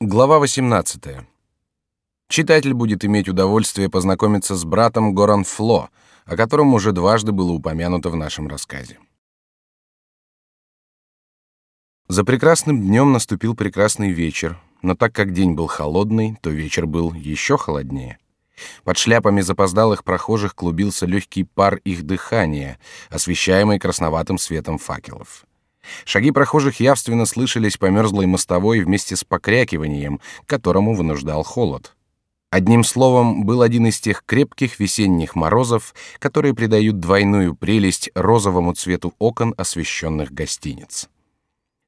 Глава 18. Читатель будет иметь удовольствие познакомиться с братом Горан Фло, о котором уже дважды было упомянуто в нашем рассказе. За прекрасным днем наступил прекрасный вечер, но так как день был холодный, то вечер был еще холоднее. Под шляпами запоздалых прохожих клубился легкий пар их дыхания, освещаемый красноватым светом факелов. Шаги прохожих явственно слышались по мерзлой мостовой вместе с покрякиванием, которому вынуждал холод. Одним словом, был один из тех крепких весенних морозов, которые придают двойную прелесть розовому цвету окон освещенных гостиниц.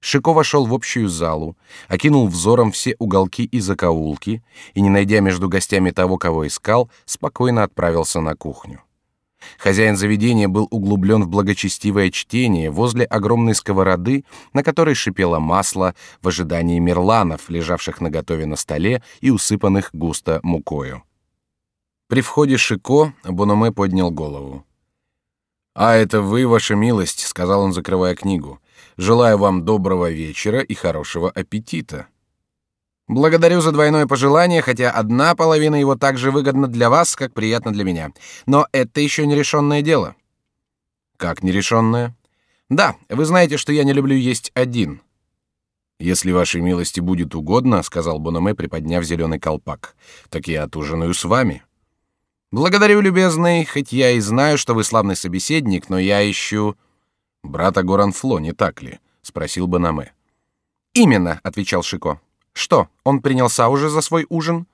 Шико вошел в общую залу, окинул взором все уголки и закоулки и, не найдя между гостями того, кого искал, спокойно отправился на кухню. Хозяин заведения был углублен в благочестивое чтение возле огромной сковороды, на которой шипело масло в ожидании мерланов, лежавших наготове на столе и усыпанных густо мукою. При входе Шико Бономе поднял голову. «А это вы, ваша милость», — сказал он, закрывая книгу. «Желаю вам доброго вечера и хорошего аппетита». Благодарю за двойное пожелание, хотя одна половина его так же выгодна для вас, как приятна для меня. Но это еще не решенное дело. Как нерешенное? Да, вы знаете, что я не люблю есть один. Если вашей милости будет угодно, сказал Бономе, приподняв зеленый колпак, так я отужинаю с вами. Благодарю, любезный, хоть я и знаю, что вы славный собеседник, но я ищу брата Горанфло, не так ли? спросил Бономе. Именно, отвечал Шико. Что, он принялся уже за свой ужин?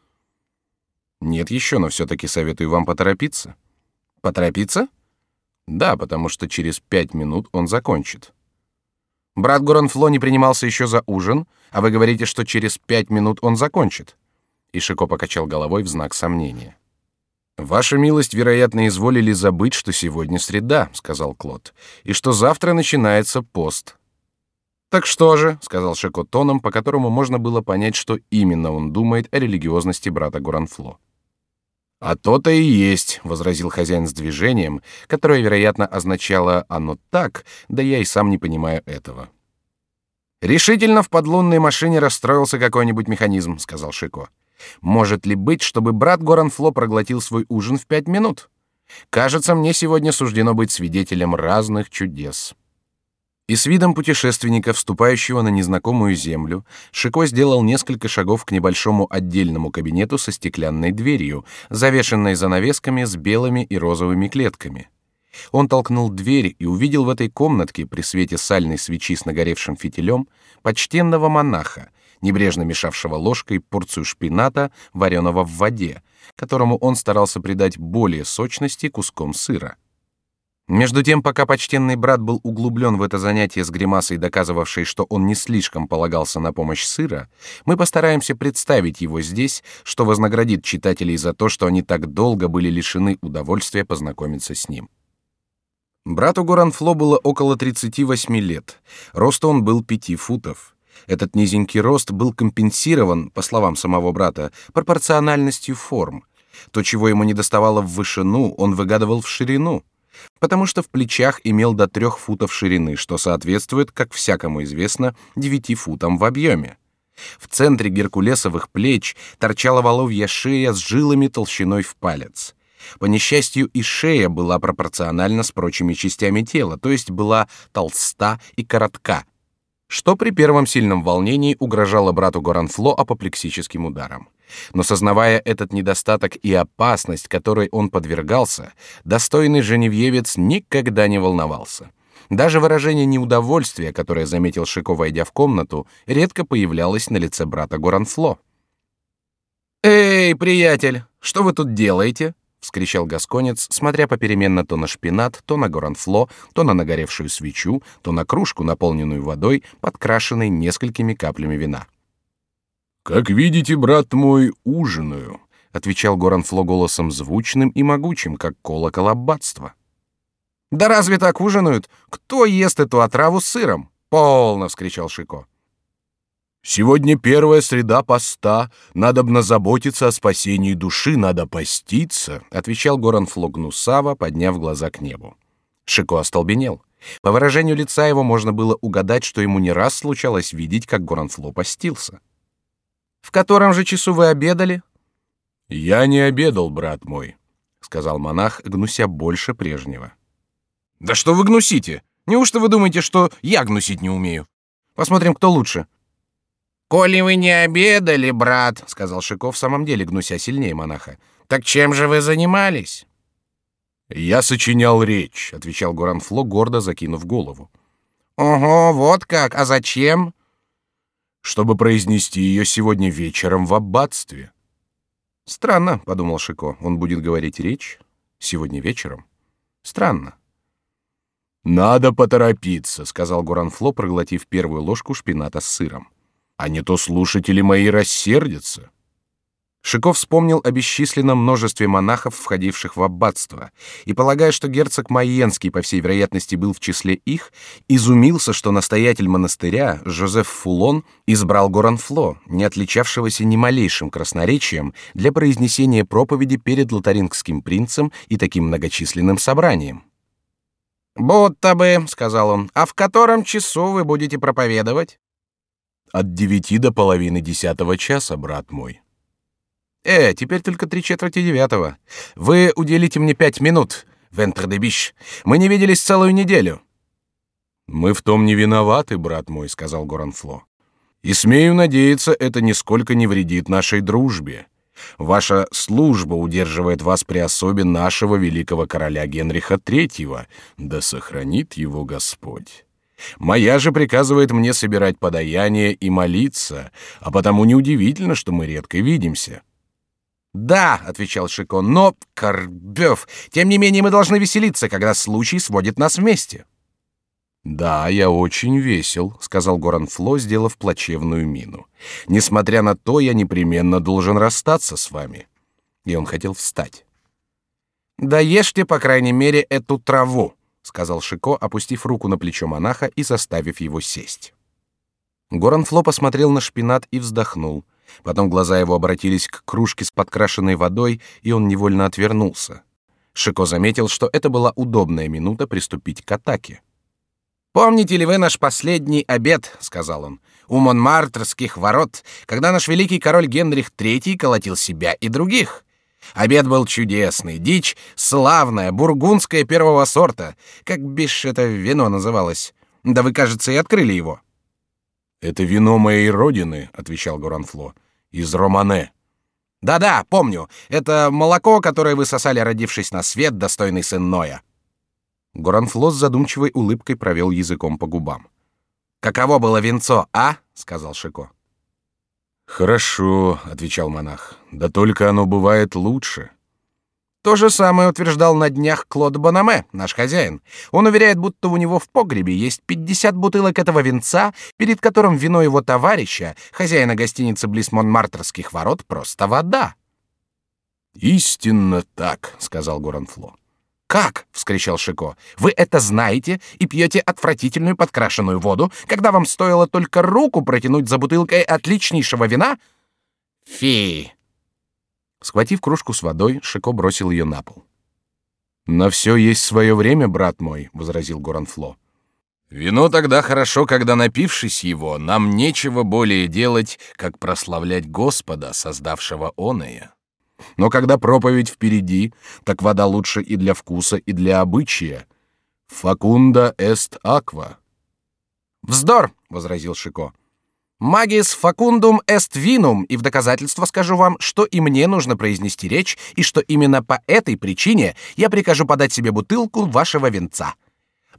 Нет еще, но все-таки советую вам поторопиться. Поторопиться? Да, потому что через пять минут он закончит. Брат Горанфло не принимался еще за ужин, а вы говорите, что через пять минут он закончит. И Шико покачал головой в знак сомнения. Ваша милость, вероятно, изволили забыть, что сегодня среда, сказал Клод, и что завтра начинается пост. Так что же, сказал Шеко тоном, по которому можно было понять, что именно он думает о религиозности брата Гуранфло. А то-то и есть, возразил хозяин с движением, которое, вероятно, означало оно так, да я и сам не понимаю этого. Решительно в подлунной машине расстроился какой-нибудь механизм, сказал Шико. Может ли быть, чтобы брат Горанфло проглотил свой ужин в пять минут? Кажется, мне сегодня суждено быть свидетелем разных чудес. И с видом путешественника, вступающего на незнакомую землю, Шико сделал несколько шагов к небольшому отдельному кабинету со стеклянной дверью, завешенной занавесками с белыми и розовыми клетками. Он толкнул дверь и увидел в этой комнатке при свете сальной свечи с нагоревшим фитилем почтенного монаха, небрежно мешавшего ложкой порцию шпината, вареного в воде, которому он старался придать более сочности куском сыра. Между тем, пока почтенный брат был углублен в это занятие с гримасой, доказывавшей, что он не слишком полагался на помощь сыра, мы постараемся представить его здесь, что вознаградит читателей за то, что они так долго были лишены удовольствия познакомиться с ним. Брату Горанфло было около 38 лет. Рост он был 5 футов. Этот низенький рост был компенсирован, по словам самого брата, пропорциональностью форм. То, чего ему недоставало в вышину, он выгадывал в ширину потому что в плечах имел до трех футов ширины, что соответствует, как всякому известно, девяти футам в объеме. В центре геркулесовых плеч торчала воловья шея с жилами толщиной в палец. По несчастью, и шея была пропорциональна с прочими частями тела, то есть была толста и коротка, что при первом сильном волнении угрожало брату Горанфло апоплексическим ударом. Но сознавая этот недостаток и опасность, которой он подвергался, достойный женевьевец никогда не волновался. Даже выражение неудовольствия, которое заметил Шико, войдя в комнату, редко появлялось на лице брата Горанфло. «Эй, приятель, что вы тут делаете?» — вскричал гасконец, смотря попеременно то на шпинат, то на горанфло, то на нагоревшую свечу, то на кружку, наполненную водой, подкрашенной несколькими каплями вина. Как видите, брат мой, ужинаю, отвечал Горанфло голосом звучным и могучим, как колокол аббатства. Да разве так ужинают? Кто ест эту отраву с сыром? Полно, вскричал Шико. Сегодня первая среда поста, надо б заботиться о спасении души, надо поститься, отвечал Горанфло гнусаво, подняв глаза к небу. Шико остолбенел. По выражению лица его можно было угадать, что ему не раз случалось видеть, как Горанфло постился. В котором же часу вы обедали? Я не обедал, брат мой, сказал монах, гнуся больше прежнего. Да что вы гнусите? Неужто вы думаете, что я гнусить не умею? Посмотрим, кто лучше. Коли вы не обедали, брат, сказал Шиков, в самом деле гнуся сильнее монаха. Так чем же вы занимались? Я сочинял речь, отвечал Горанфло, гордо закинув голову. Ого, вот как. А зачем? Чтобы произнести ее сегодня вечером в аббатстве. Странно, подумал Шико. Он будет говорить речь сегодня вечером. Странно. Надо поторопиться, сказал Горанфло, проглотив первую ложку шпината с сыром. А не то слушатели мои рассердятся. Шиков вспомнил о бесчисленном множестве монахов, входивших в аббатство, и, полагая, что герцог Майенский, по всей вероятности, был в числе их, изумился, что настоятель монастыря, Жозеф Фулон, избрал Горанфло, не отличавшегося ни малейшим красноречием, для произнесения проповеди перед лотарингским принцем и таким многочисленным собранием. «Будто бы», — сказал он, — «а в котором часу вы будете проповедовать?» «От девяти до половины десятого часа, брат мой». Э, теперь только три четверти девятого. Вы уделите мне пять минут, Вентер де Биш. Мы не виделись целую неделю. Мы в том не виноваты, брат мой, сказал Горанфло. И смею надеяться, это нисколько не вредит нашей дружбе. Ваша служба удерживает вас при особе нашего великого короля Генриха III, да сохранит его Господь. Моя же приказывает мне собирать подаяние и молиться, а потому неудивительно, что мы редко видимся. Да, отвечал Шико, но Карбёв, тем не менее мы должны веселиться, когда случай сводит нас вместе. Да, я очень весел, сказал Горанфло, сделав плачевную мину. Несмотря на то, я непременно должен расстаться с вами. И он хотел встать. Да ешьте, по крайней мере, эту траву, сказал Шико, опустив руку на плечо монаха и заставив его сесть. Горанфло посмотрел на шпинат и вздохнул. Потом глаза его обратились к кружке с подкрашенной водой, и он невольно отвернулся. Шико заметил, что это была удобная минута приступить к атаке. «Помните ли вы наш последний обед?» — сказал он. «У Монмартрских ворот, когда наш великий король Генрих III колотил себя и других. Обед был чудесный, дичь славная, бургундская первого сорта. Как бишь это вино называлось? Да вы, кажется, и открыли его». «Это вино моей родины», — отвечал Горанфло из Романе. Да-да, помню. Это молоко, которое вы сосали, родившись на свет, достойный сын Ноя. Горанфло с задумчивой улыбкой провел языком по губам. Каково было венцо, а? сказал Шико. Хорошо, отвечал монах. Да только оно бывает лучше. То же самое утверждал на днях Клод Бонаме, наш хозяин. Он уверяет, будто у него в погребе есть 50 бутылок этого винца, перед которым вино его товарища, хозяина гостиницы близ Монмартрских ворот, просто вода. Истинно так, сказал Горанфло. Как? вскричал Шико. Вы это знаете и пьете отвратительную подкрашенную воду, когда вам стоило только руку протянуть за бутылкой отличнейшего вина? Фи, Схватив кружку с водой, Шико бросил ее на пол. На все есть свое время, брат мой, возразил Горанфло. Вино тогда хорошо, когда напившись его, нам нечего более делать, как прославлять Господа, создавшего оное. Но когда проповедь впереди, так вода лучше и для вкуса, и для обычая. Факунда эст аква. Вздор, возразил Шико. Магис факундум эст винум, и в доказательство скажу вам, что и мне нужно произнести речь, и что именно по этой причине я прикажу подать себе бутылку вашего венца.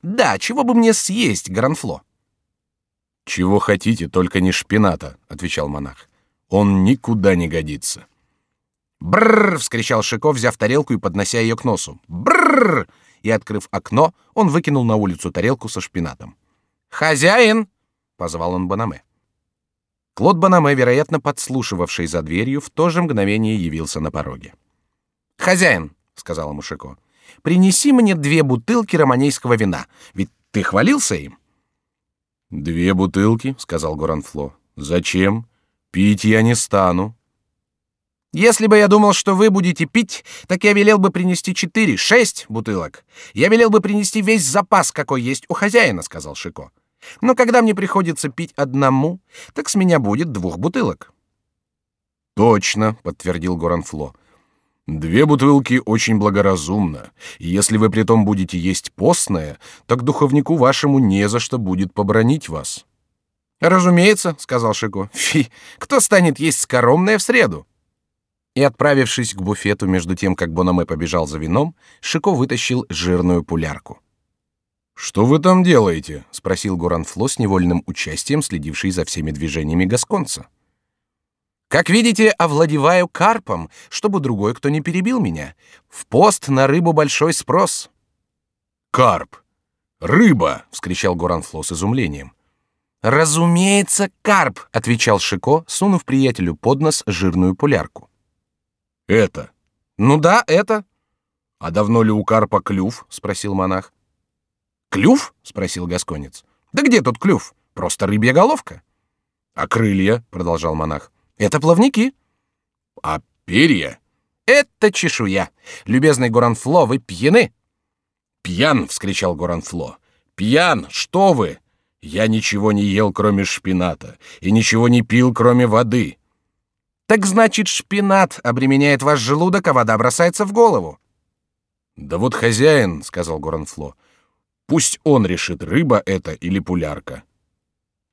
Да, чего бы мне съесть, Гранфло? Чего хотите, только не шпината, отвечал монах. Он никуда не годится. Бррр! вскричал Шико, взяв тарелку и поднося ее к носу. Бррр! И открыв окно, он выкинул на улицу тарелку со шпинатом. Хозяин! позвал он Банаме. Клод Банаме, вероятно, подслушивавший за дверью, в то же мгновение явился на пороге. «Хозяин», — сказал ему Шико, — «принеси мне две бутылки романейского вина, ведь ты хвалился им». «Две бутылки», — сказал Горанфло. «Зачем? Пить я не стану». «Если бы я думал, что вы будете пить, так я велел бы принести четыре, шесть бутылок. Я велел бы принести весь запас, какой есть у хозяина», — сказал Шико. Но когда мне приходится пить одному, так с меня будет двух бутылок. Точно, подтвердил Горанфло. Две бутылки очень благоразумно, и если вы притом будете есть постное, так духовнику вашему не за что будет побронить вас. Разумеется, сказал Шико. Фи, кто станет есть скоромное в среду? И отправившись к буфету между тем, как Бономе побежал за вином, Шико вытащил жирную пулярку. Что вы там делаете? – спросил Горанфло с невольным участием, следивший за всеми движениями гасконца. Как видите, овладеваю карпом, чтобы другой кто не перебил меня. В пост на рыбу большой спрос. Карп, рыба! – вскричал Горанфло с изумлением. Разумеется, карп, отвечал Шико, сунув приятелю под нос жирную пулярку. Это. Ну да, это. А давно ли у карпа клюв? спросил монах. Клюв? спросил гасконец. Да где тут клюв? Просто рыбья головка. А крылья? продолжал монах. Это плавники. А перья? Это чешуя. Любезный Горанфло, вы пьяны? Пьян, вскричал Горанфло. Пьян, что вы? Я ничего не ел, кроме шпината, и ничего не пил, кроме воды. Так значит, шпинат обременяет ваш желудок, а вода бросается в голову. Да вот хозяин, сказал Горанфло, пусть он решит, рыба это или пулярка.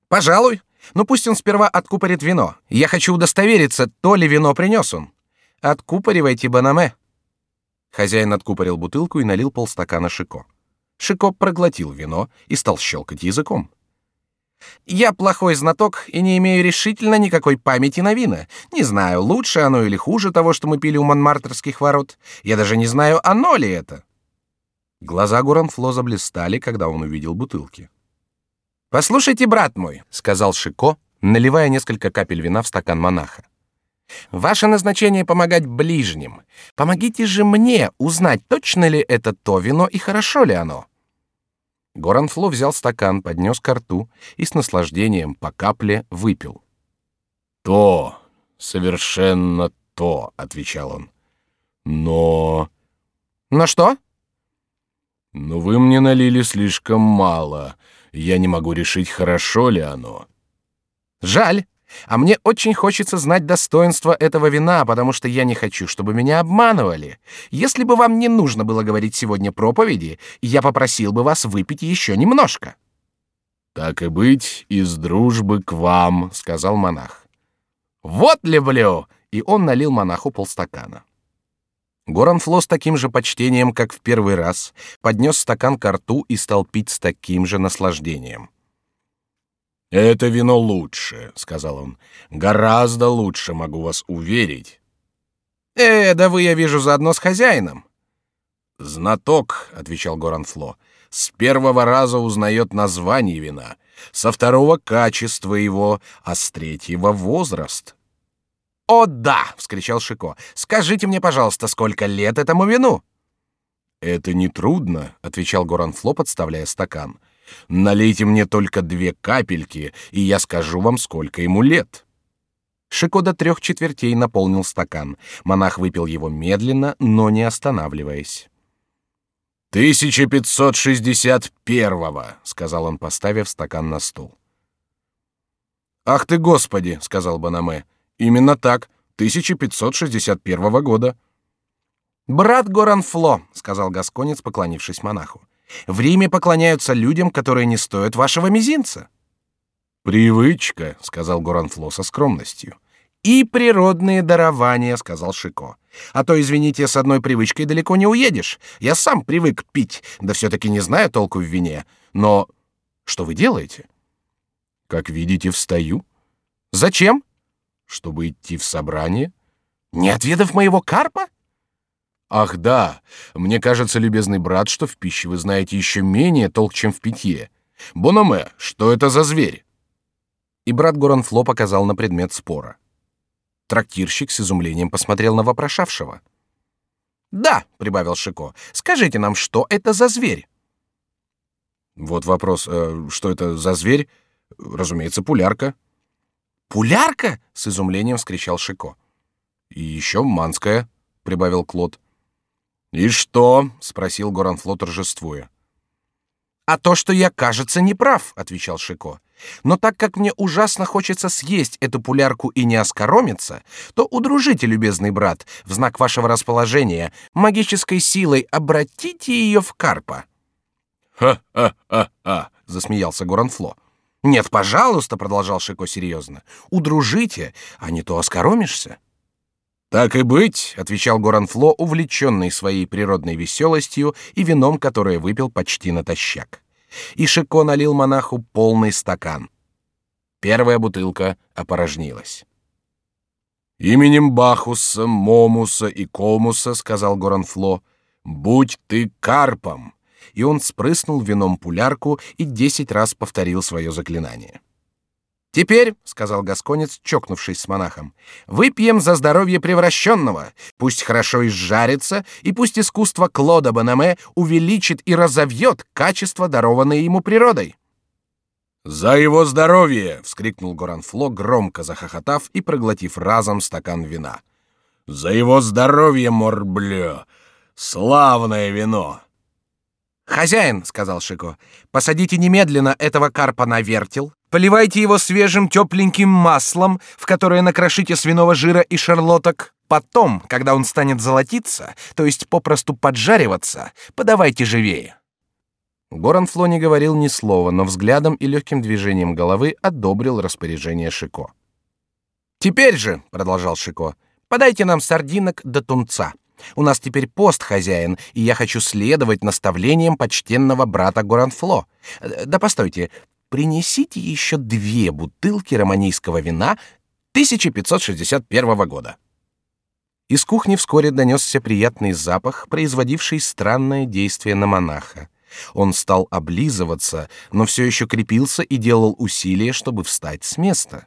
Пожалуй. Но пусть он сперва откупорит вино. Я хочу удостовериться, то ли вино принес он. Откупоривайте, банаме. Хозяин откупорил бутылку и налил полстакана Шико. Шико проглотил вино и стал щелкать языком. Я плохой знаток и не имею решительно никакой памяти на вина. Не знаю, лучше оно или хуже того, что мы пили у Монмартрских ворот. Я даже не знаю, оно ли это. Глаза Гуранфло заблистали, когда он увидел бутылки. Послушайте, брат мой, сказал Шико, наливая несколько капель вина в стакан монаха. Ваше назначение помогать ближним. Помогите же мне узнать, точно ли это то вино и хорошо ли оно. Горанфло взял стакан, поднес к рту и с наслаждением по капле выпил. То, совершенно то, отвечал он. Но, но что? Но вы мне налили слишком мало. Я не могу решить, хорошо ли оно. Жаль. А мне очень хочется знать достоинство этого вина, потому что я не хочу, чтобы меня обманывали. Если бы вам не нужно было говорить сегодня проповеди, я попросил бы вас выпить еще немножко. Так и быть, из дружбы к вам, сказал монах. Вот люблю, и он налил монаху полстакана. Горанфло с таким же почтением, как в первый раз, поднес стакан к рту и стал пить с таким же наслаждением. Это вино лучше, сказал он. Гораздо лучше, могу вас уверить. Э, да вы я вижу заодно с хозяином. Знаток, отвечал Горанфло, с первого раза узнает название вина, со второго качество его, а с третьего возраст. О да, вскричал Шико. Скажите мне, пожалуйста, сколько лет этому вину? Это не трудно, отвечал Горанфло, подставляя стакан. Налейте мне только две капельки, и я скажу вам, сколько ему лет. Шико до трех четвертей наполнил стакан. Монах выпил его медленно, но не останавливаясь. «Тысяча пятьсот шестьдесят первого», — сказал он, поставив стакан на стол. «Ах ты, Господи!» — сказал Банаме. «Именно так, 1561 года». «Брат Горанфло», — сказал Гасконец, поклонившись монаху. В Риме поклоняются людям, которые не стоят вашего мизинца. Привычка, сказал Горанфло со скромностью. И природные дарования, сказал Шико. А то, извините, с одной привычкой далеко не уедешь. Я сам привык пить, да все-таки не знаю толку в вине. Но что вы делаете? Как видите, встаю. Зачем? Чтобы идти в собрание. Не отведав моего карпа? Ах да, мне кажется, любезный брат, что в пище вы знаете еще менее толк, чем в питье. Бономе, что это за зверь? И брат Горанфло показал на предмет спора. Трактирщик с изумлением посмотрел на вопрошавшего. Да, прибавил Шико, скажите нам, что это за зверь? Вот вопрос, э, что это за зверь? Разумеется, пулярка. Пулярка? С изумлением вскричал Шико. И еще манская, прибавил Клод. «И что?» — спросил Горанфло торжествуя. А то, что я, кажется, не прав, отвечал Шико. Но так как мне ужасно хочется съесть эту пулярку и не оскоромиться, то удружите, любезный брат, в знак вашего расположения, магической силой обратите ее в карпа. Ха-ха-ха-ха, засмеялся Горанфло. Нет, пожалуйста, продолжал Шико серьезно. Удружите, а не то оскоромишься. Так и быть, отвечал Горанфло, увлеченный своей природной веселостью и вином, которое выпил почти натощак. И Шико налил монаху полный стакан. Первая бутылка опорожнилась. Именем Бахуса, Момуса и Комуса, сказал Горанфло, будь ты карпом. И он спрыснул вином пулярку и десять раз повторил свое заклинание. Теперь, сказал гасконец, чокнувшись с монахом, выпьем за здоровье превращенного. Пусть хорошо изжарится, и пусть искусство Клода Банаме увеличит и разовьет качества, дарованные ему природой. За его здоровье! вскрикнул Горанфло, громко захохотав и проглотив разом стакан вина. За его здоровье, морблё! Славное вино! Хозяин, сказал Шико, посадите немедленно этого карпа на вертел, Поливайте его свежим тепленьким маслом, в которое накрошите свиного жира и шарлоток. Потом, когда он станет золотиться, то есть попросту поджариваться, подавайте живее. Горанфло не говорил ни слова, но взглядом и легким движением головы одобрил распоряжение Шико. Теперь же, продолжал Шико, подайте нам сардинок до тунца. У нас теперь пост, хозяин, и я хочу следовать наставлениям почтенного брата Горанфло. Да постойте, принесите еще две бутылки романийского вина 1561 года. Из кухни вскоре донесся приятный запах, производивший странное действие на монаха. Он стал облизываться, но все еще крепился и делал усилия, чтобы встать с места.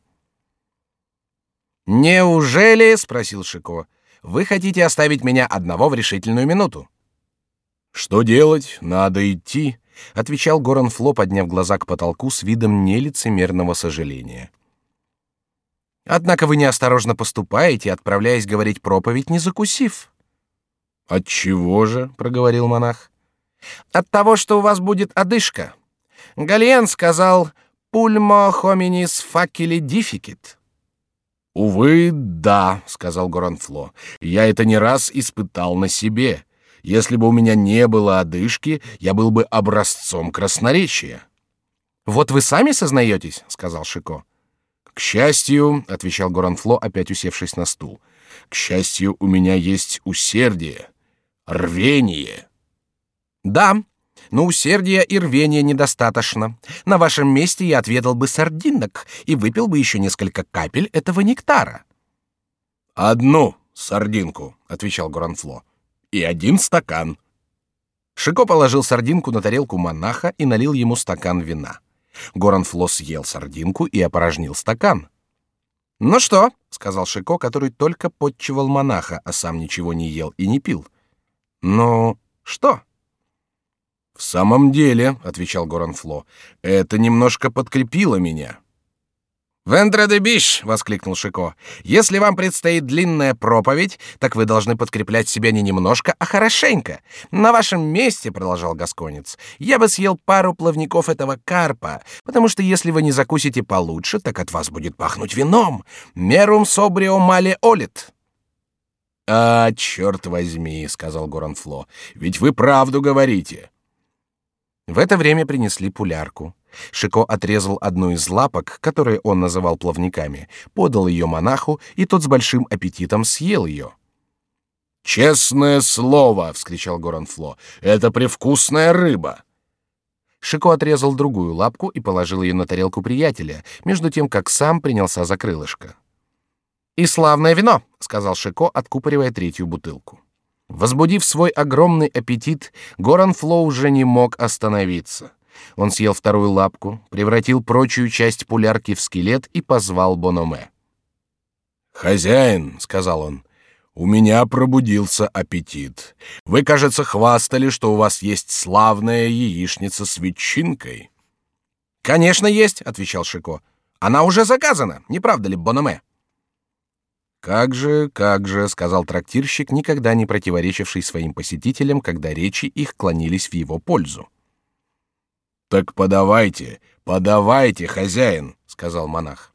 Неужели, спросил Шико, вы хотите оставить меня одного в решительную минуту? Что делать? Надо идти отвечал Горанфло, подняв глаза к потолку с видом нелицемерного сожаления. Однако вы неосторожно поступаете, отправляясь говорить проповедь, не закусив. От чего же, проговорил монах. От того, что у вас будет одышка. Галиен сказал: "Пульмо hominis facili difficit". Увы, да, сказал Горанфло. Я это не раз испытал на себе. Если бы у меня не было одышки, я был бы образцом красноречия. Вот вы сами сознаетесь, сказал Шико. К счастью, отвечал Горанфло, опять усевшись на стул. К счастью, у меня есть усердие, рвение. Да, но усердия и рвения недостаточно. На вашем месте я отведал бы сардинок и выпил бы еще несколько капель этого нектара. Одну сардинку, отвечал Горанфло и один стакан. Шико положил сардинку на тарелку монаха и налил ему стакан вина. Горанфло съел сардинку и опорожнил стакан. «Ну что?» — сказал Шико, который только подчивал монаха, а сам ничего не ел и не пил. «Ну, что?» «В самом деле», — отвечал Горанфло, — «это немножко подкрепило меня». «Вендре де биш!» — воскликнул Шико. «Если вам предстоит длинная проповедь, так вы должны подкреплять себя не немножко, а хорошенько. На вашем месте, — продолжал Гасконец, — я бы съел пару плавников этого карпа, потому что если вы не закусите получше, так от вас будет пахнуть вином. Мерум собрио мале олит». «А, черт возьми!» — сказал Горанфло. «Ведь вы правду говорите». В это время принесли пулярку. Шико отрезал одну из лапок, которые он называл плавниками, подал ее монаху, и тот с большим аппетитом съел ее. «Честное слово!» — вскричал Горанфло. «Это привкусная рыба!» Шико отрезал другую лапку и положил ее на тарелку приятеля, между тем, как сам принялся за крылышко. «И славное вино!» — сказал Шико, откупоривая третью бутылку. Возбудив свой огромный аппетит, Горанфло уже не мог остановиться. Он съел вторую лапку, превратил прочую часть пулярки в скелет и позвал Бономе. «Хозяин», — сказал он, — «у меня пробудился аппетит. Вы, кажется, хвастали, что у вас есть славная яичница с ветчинкой». «Конечно есть», — отвечал Шико. «Она уже заказана, не правда ли, Бономе?» «Как же, как же», — сказал трактирщик, никогда не противоречивший своим посетителям, когда речи их клонились в его пользу. Так подавайте, подавайте, хозяин, сказал монах.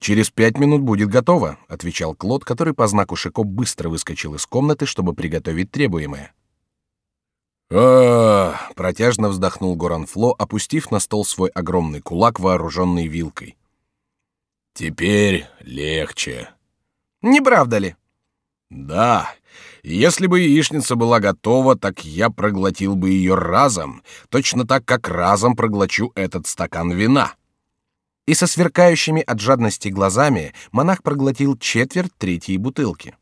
Через пять минут будет готово, отвечал Клод, который по знаку Шико быстро выскочил из комнаты, чтобы приготовить требуемое. А, протяжно вздохнул Горанфло, опустив на стол свой огромный кулак, вооруженный вилкой. Теперь легче. Не правда ли? Да. Если бы яичница была готова, так я проглотил бы ее разом, точно так, как разом проглочу этот стакан вина. И со сверкающими от жадности глазами монах проглотил четверть третьей бутылки.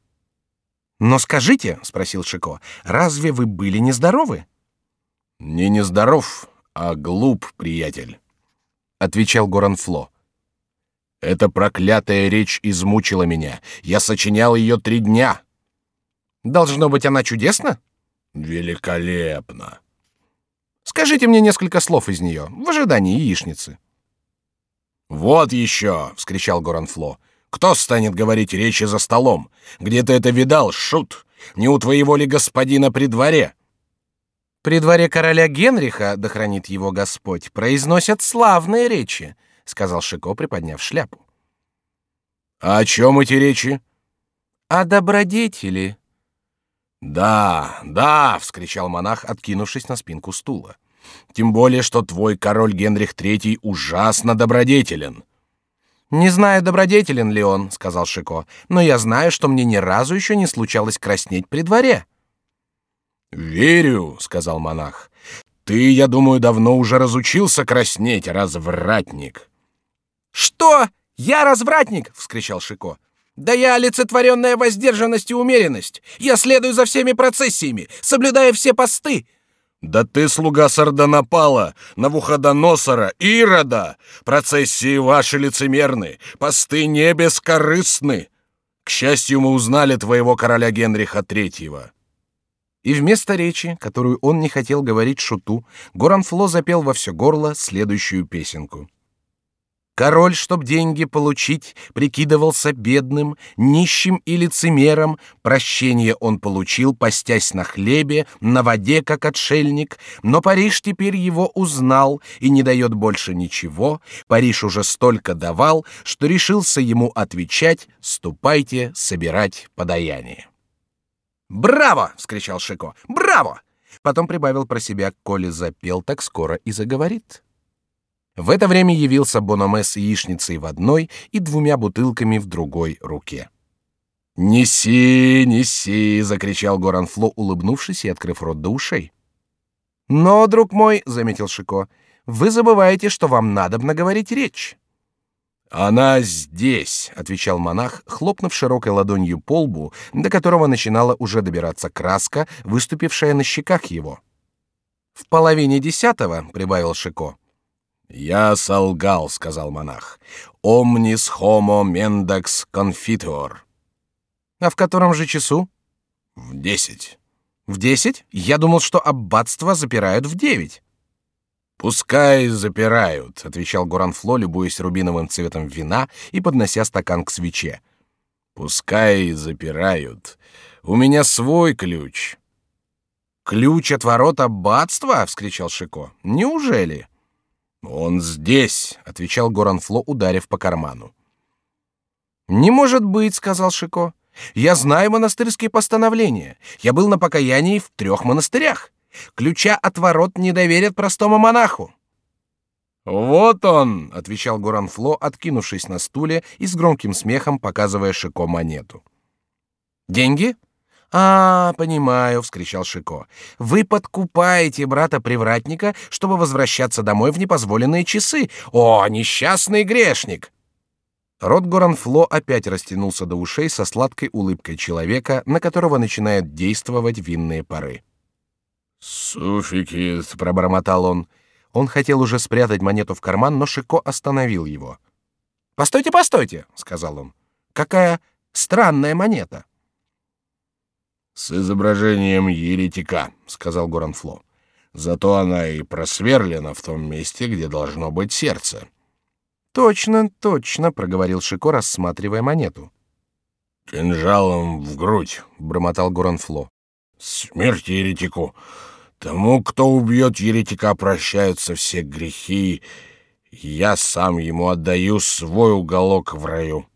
Но скажите, спросил Шико, разве вы были нездоровы? Не нездоров, а глуп, приятель, отвечал Горанфло. Эта проклятая речь измучила меня. Я сочинял ее три дня. Должно быть, она чудесна? Великолепно. Скажите мне несколько слов из нее в ожидании яичницы. Вот еще, вскричал Горанфло. Кто станет говорить речи за столом? Где ты это видал, шут? Не у твоего ли господина при дворе? При дворе короля Генриха, да хранит его Господь, произносят славные речи, сказал Шико, приподняв шляпу. А о чем эти речи? О добродетели. Да, да, вскричал монах, откинувшись на спинку стула. Тем более, что твой король Генрих III ужасно добродетелен. Не знаю, добродетелен ли он, сказал Шико, но я знаю, что мне ни разу еще не случалось краснеть при дворе. Верю, сказал монах. Ты, я думаю, давно уже разучился краснеть, развратник. Что? Я развратник? вскричал Шико. Да я олицетворенная воздержанность и умеренность. Я следую за всеми процессиями, соблюдая все посты. Да ты слуга Сардонапала, Навуходоносора, Ирода. Процессии ваши лицемерны, посты не бескорыстны. К счастью, мы узнали твоего короля Генриха Третьего. И вместо речи, которую он не хотел говорить шуту, Горанфло запел во все горло следующую песенку. Король, чтоб деньги получить, прикидывался бедным, нищим и лицемером. Прощение он получил, постясь на хлебе, на воде, как отшельник. Но Париж теперь его узнал и не дает больше ничего. Париж уже столько давал, что решился ему отвечать «Ступайте собирать подаяние». «Браво!» — вскричал Шико. «Браво!» Потом прибавил про себя, коли запел, так скоро и заговорит. В это время явился Бономе с яичницей в одной и двумя бутылками в другой руке. «Неси, неси!» — закричал Горанфло, улыбнувшись и открыв рот до ушей. «Но, друг мой», — заметил Шико, — «вы забываете, что вам надо наговорить речь». «Она здесь», — отвечал монах, хлопнув широкой ладонью по лбу, до которого начинала уже добираться краска, выступившая на щеках его. «В половине десятого», — прибавил Шико. «Я солгал», — сказал монах. «Omnis homo mendax confitur». «А в котором же часу?» «В десять». «В десять? Я думал, что аббатство запирают в девять». «Пускай запирают», — отвечал Горанфло, любуясь рубиновым цветом вина и поднося стакан к свече. «Пускай запирают. У меня свой ключ». «Ключ от ворот аббатства?» — вскричал Шико. «Неужели?» Он здесь, отвечал Горанфло, ударив по карману. Не может быть, сказал Шико. Я знаю монастырские постановления. Я был на покаянии в трех монастырях. Ключа от ворот не доверят простому монаху. Вот он, отвечал Горанфло, откинувшись на стуле и с громким смехом показывая Шико монету. Деньги? А, понимаю, вскричал Шико. Вы подкупаете брата привратника, чтобы возвращаться домой в непозволенные часы. О, несчастный грешник! Рот Горанфло опять растянулся до ушей со сладкой улыбкой человека, на которого начинают действовать винные пары. «Суфики!» — пробормотал он. Он хотел уже спрятать монету в карман, но Шико остановил его. «Постойте, постойте!» — сказал он. «Какая странная монета!» С изображением еретика, сказал Горанфло. Зато она и просверлена в том месте, где должно быть сердце. Точно, точно, проговорил Шико, рассматривая монету. Кинжалом в грудь, бормотал Горанфло. Смерть еретику. Тому, кто убьет еретика, прощаются все грехи. Я сам ему отдаю свой уголок в раю.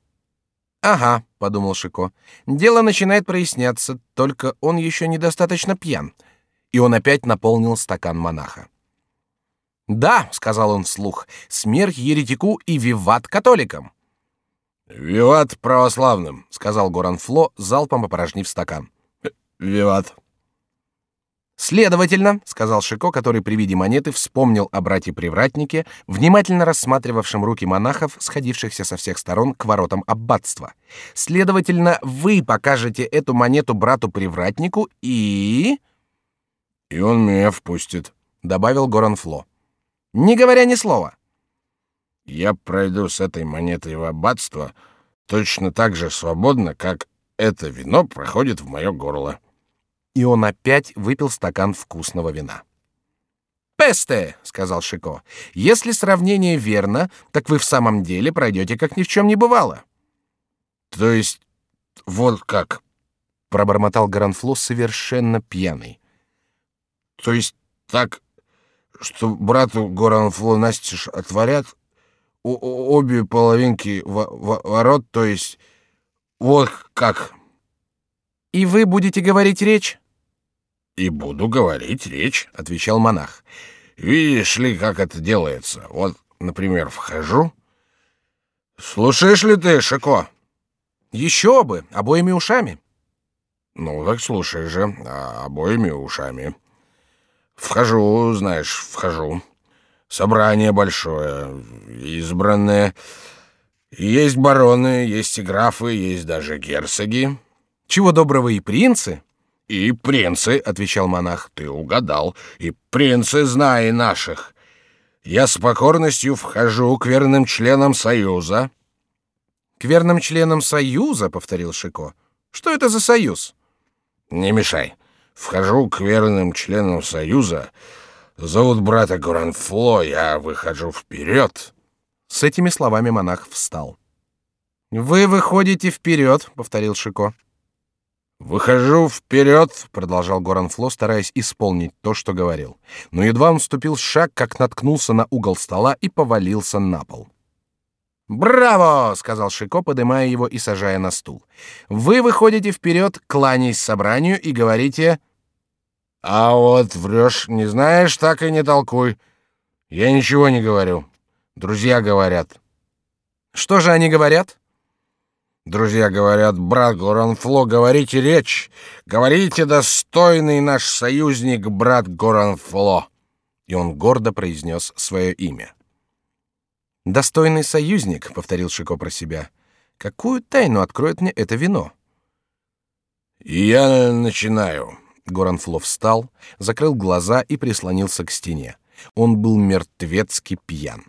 Ага, подумал Шико. Дело начинает проясняться, только он еще недостаточно пьян. И он опять наполнил стакан монаха. Да, сказал он вслух, смерть еретику и виват католикам. Виват православным, сказал Горанфло, залпом опорожнив стакан. Виват. Следовательно, сказал Шико, который при виде монеты вспомнил о брате-привратнике, внимательно рассматривавшем руки монахов, сходившихся со всех сторон к воротам аббатства. Следовательно, вы покажете эту монету брату-привратнику и и он меня впустит, добавил Горанфло, не говоря ни слова. Я пройду с этой монетой в аббатство точно так же свободно, как это вино проходит в мое горло и он опять выпил стакан вкусного вина. «Песте!» — сказал Шико. «Если сравнение верно, так вы в самом деле пройдете, как ни в чем не бывало». «То есть вот как?» — пробормотал Гранфло совершенно пьяный. «То есть так, что брату Горанфло настежь отворят обе половинки ворот, то есть вот как?» «И вы будете говорить речь?» «И буду говорить речь», — отвечал монах. «Видишь ли, как это делается? Вот, например, вхожу. Слушаешь ли ты, Шико?» «Еще бы, обоими ушами». «Ну, так слушай же, а, обоими ушами. Вхожу, знаешь, вхожу. Собрание большое, избранное. Есть бароны, есть и графы, есть даже герцоги». «Чего доброго и принцы?» «И принцы», — отвечал монах, — «ты угадал, и принцы, знай наших. Я с покорностью вхожу к верным членам Союза». «К верным членам Союза?» — повторил Шико. «Что это за союз?» «Не мешай. Вхожу к верным членам Союза. Зовут брата Гуранфло, я выхожу вперед». С этими словами монах встал. «Вы выходите вперед», — повторил Шико. «Выхожу вперед», — продолжал Горанфло, стараясь исполнить то, что говорил. Но едва он ступил шаг, как наткнулся на угол стола и повалился на пол. «Браво!» — сказал Шико, поднимая его и сажая на стул. «Вы выходите вперед, кланяясь собранию, и говорите...» «А вот врешь, не знаешь, так и не толкуй. Я ничего не говорю. Друзья говорят». «Что же они говорят?» Друзья говорят, брат Горанфло, говорите речь, говорите, достойный наш союзник, брат Горанфло. И он гордо произнес свое имя. Достойный союзник, повторил Шико про себя. Какую тайну откроет мне это вино? Я начинаю. Горанфло встал, закрыл глаза и прислонился к стене. Он был мертвецки пьян.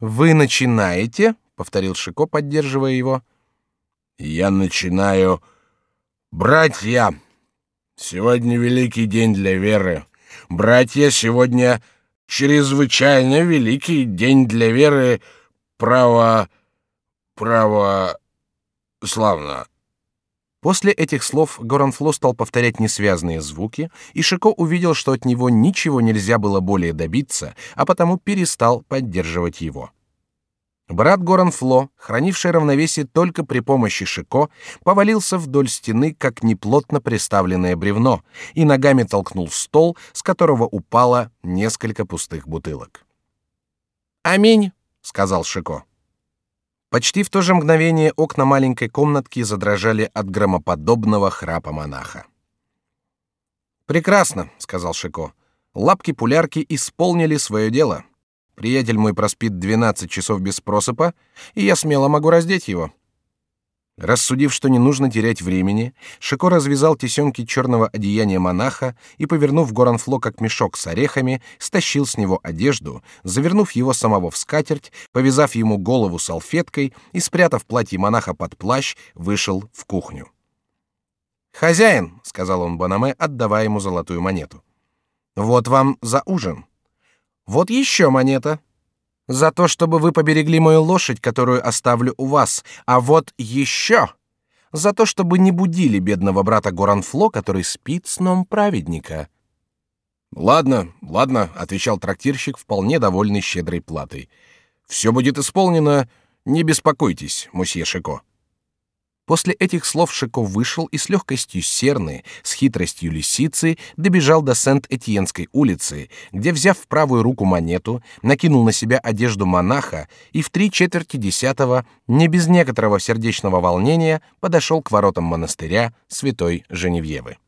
Вы начинаете? повторил Шико, поддерживая его. Я начинаю... Братья, сегодня великий день для веры. Братья, сегодня чрезвычайно великий день для веры. Право... право... славно. После этих слов Горанфло стал повторять несвязные звуки, и Шико увидел, что от него ничего нельзя было более добиться, а потому перестал поддерживать его. Брат Горанфло, хранивший равновесие только при помощи Шико, повалился вдоль стены, как неплотно приставленное бревно, и ногами толкнул стол, с которого упало несколько пустых бутылок. «Аминь», — сказал Шико. Почти в то же мгновение окна маленькой комнатки задрожали от громоподобного храпа монаха. «Прекрасно», — сказал Шико. «Лапки-пулярки исполнили свое дело». Приятель мой проспит 12 часов без просыпа, и я смело могу раздеть его. Рассудив, что не нужно терять времени, Шико развязал тесемки черного одеяния монаха и, повернув Горанфло как мешок с орехами, стащил с него одежду, завернув его самого в скатерть, повязав ему голову салфеткой и, спрятав платье монаха под плащ, вышел в кухню. «Хозяин», — сказал он Банаме, отдавая ему золотую монету, — «вот вам за ужин». Вот еще монета. За то, чтобы вы поберегли мою лошадь, которую оставлю у вас. А вот еще. За то, чтобы не будили бедного брата Горанфло, который спит сном праведника. Ладно, ладно, отвечал трактирщик, вполне довольный щедрой платой. Все будет исполнено, не беспокойтесь, мосье Шико. После этих слов Шико вышел и с легкостью серны, с хитростью лисицы добежал до Сент-Этьенской улицы, где, взяв в правую руку монету, накинул на себя одежду монаха и в три четверти десятого, не без некоторого сердечного волнения, подошел к воротам монастыря Святой Женевьевы.